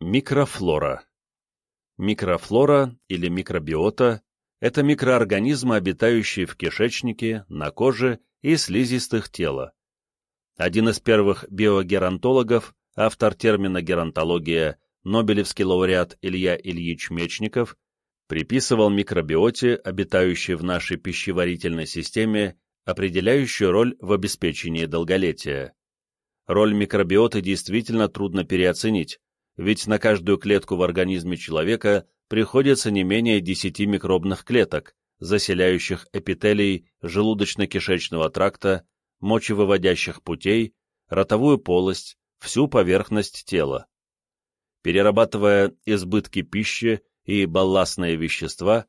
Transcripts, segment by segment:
Микрофлора. Микрофлора или микробиота – это микроорганизмы, обитающие в кишечнике, на коже и слизистых тела. Один из первых биогеронтологов, автор термина геронтология, нобелевский лауреат Илья Ильич Мечников, приписывал микробиоте, обитающей в нашей пищеварительной системе, определяющую роль в обеспечении долголетия. Роль микробиоты действительно трудно переоценить, ведь на каждую клетку в организме человека приходится не менее 10 микробных клеток, заселяющих эпителий желудочно-кишечного тракта, мочевыводящих путей, ротовую полость, всю поверхность тела. Перерабатывая избытки пищи и балластные вещества,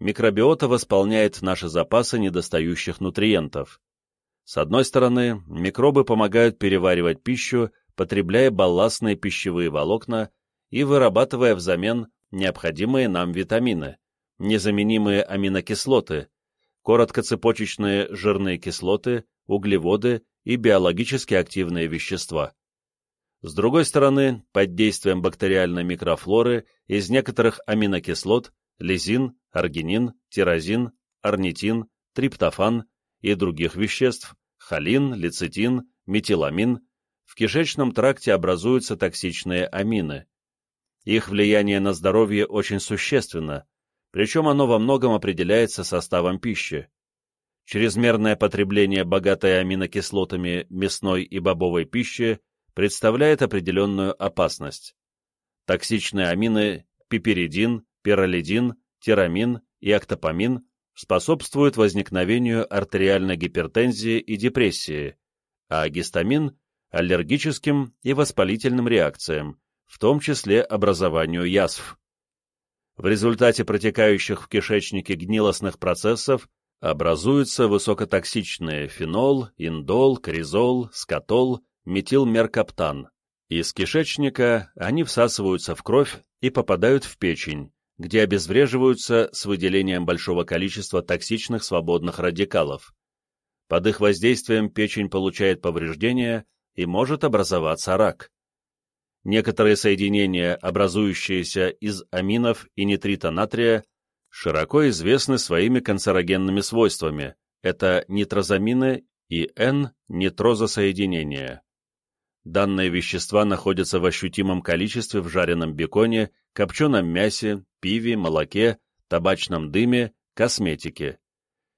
микробиота восполняет наши запасы недостающих нутриентов. С одной стороны, микробы помогают переваривать пищу, потребляя балластные пищевые волокна и вырабатывая взамен необходимые нам витамины, незаменимые аминокислоты, короткоцепочечные жирные кислоты, углеводы и биологически активные вещества. С другой стороны, под действием бактериальной микрофлоры из некоторых аминокислот лизин, аргинин, тирозин, орнитин, триптофан и других веществ, холин, лецитин, метиламин, в кишечном тракте образуются токсичные амины. Их влияние на здоровье очень существенно, причем оно во многом определяется составом пищи. Чрезмерное потребление богатой аминокислотами мясной и бобовой пищи представляет определенную опасность. Токсичные амины пиперидин, пиролидин, тирамин и октопамин способствуют возникновению артериальной гипертензии и депрессии, а гистамин – аллергическим и воспалительным реакциям, в том числе образованию язв. В результате протекающих в кишечнике гнилостных процессов образуются высокотоксичные фенол, индол, коризол, скатол, метилмеркаптан. Из кишечника они всасываются в кровь и попадают в печень, где обезвреживаются с выделением большого количества токсичных свободных радикалов. Под их воздействием печень получает повреждения и может образоваться рак. Некоторые соединения, образующиеся из аминов и нитрита натрия, широко известны своими канцерогенными свойствами. Это нитрозамины и N-нитрозосоединения. Данные вещества находятся в ощутимом количестве в жареном беконе, копченом мясе, пиве, молоке, табачном дыме, косметике.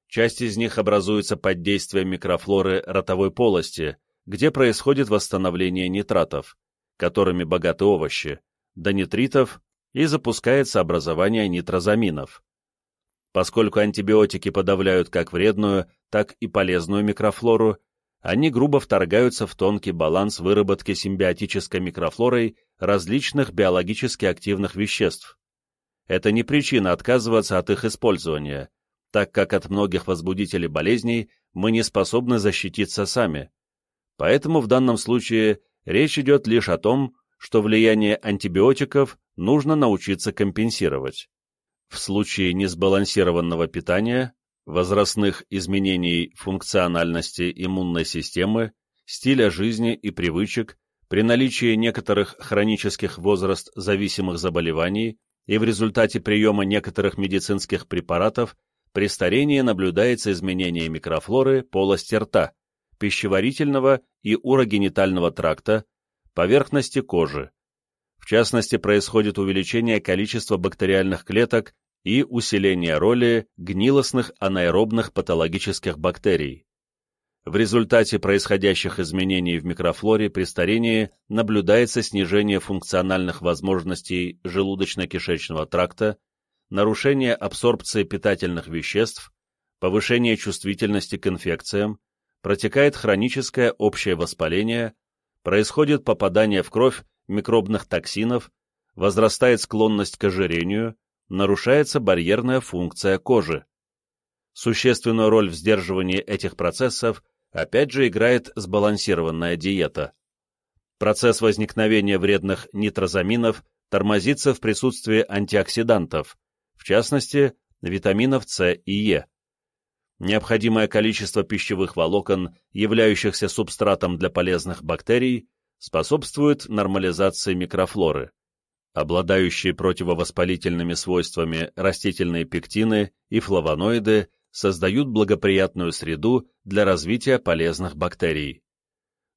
Часть из них образуется под действием микрофлоры ротовой полости, где происходит восстановление нитратов, которыми богаты овощи, до нитритов и запускается образование нитрозаминов. Поскольку антибиотики подавляют как вредную, так и полезную микрофлору, они грубо вторгаются в тонкий баланс выработки симбиотической микрофлорой различных биологически активных веществ. Это не причина отказываться от их использования, так как от многих возбудителей болезней мы не способны защититься сами. Поэтому в данном случае речь идет лишь о том, что влияние антибиотиков нужно научиться компенсировать. В случае несбалансированного питания возрастных изменений функциональности иммунной системы, стиля жизни и привычек, при наличии некоторых хронических возраст-зависимых заболеваний и в результате приема некоторых медицинских препаратов при старении наблюдается изменение микрофлоры полости рта, пищеварительного и урогенитального тракта, поверхности кожи. В частности, происходит увеличение количества бактериальных клеток и усиление роли гнилостных анаэробных патологических бактерий. В результате происходящих изменений в микрофлоре при старении наблюдается снижение функциональных возможностей желудочно-кишечного тракта, нарушение абсорбции питательных веществ, повышение чувствительности к инфекциям, протекает хроническое общее воспаление, происходит попадание в кровь микробных токсинов, возрастает склонность к ожирению, нарушается барьерная функция кожи. Существенную роль в сдерживании этих процессов опять же играет сбалансированная диета. Процесс возникновения вредных нитрозаминов тормозится в присутствии антиоксидантов, в частности, витаминов С и Е. Необходимое количество пищевых волокон, являющихся субстратом для полезных бактерий, способствует нормализации микрофлоры. Обладающие противовоспалительными свойствами растительные пектины и флавоноиды создают благоприятную среду для развития полезных бактерий.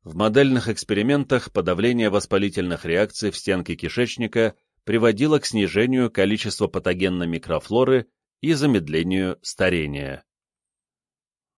В модельных экспериментах подавление воспалительных реакций в стенке кишечника приводило к снижению количества патогенной микрофлоры и замедлению старения.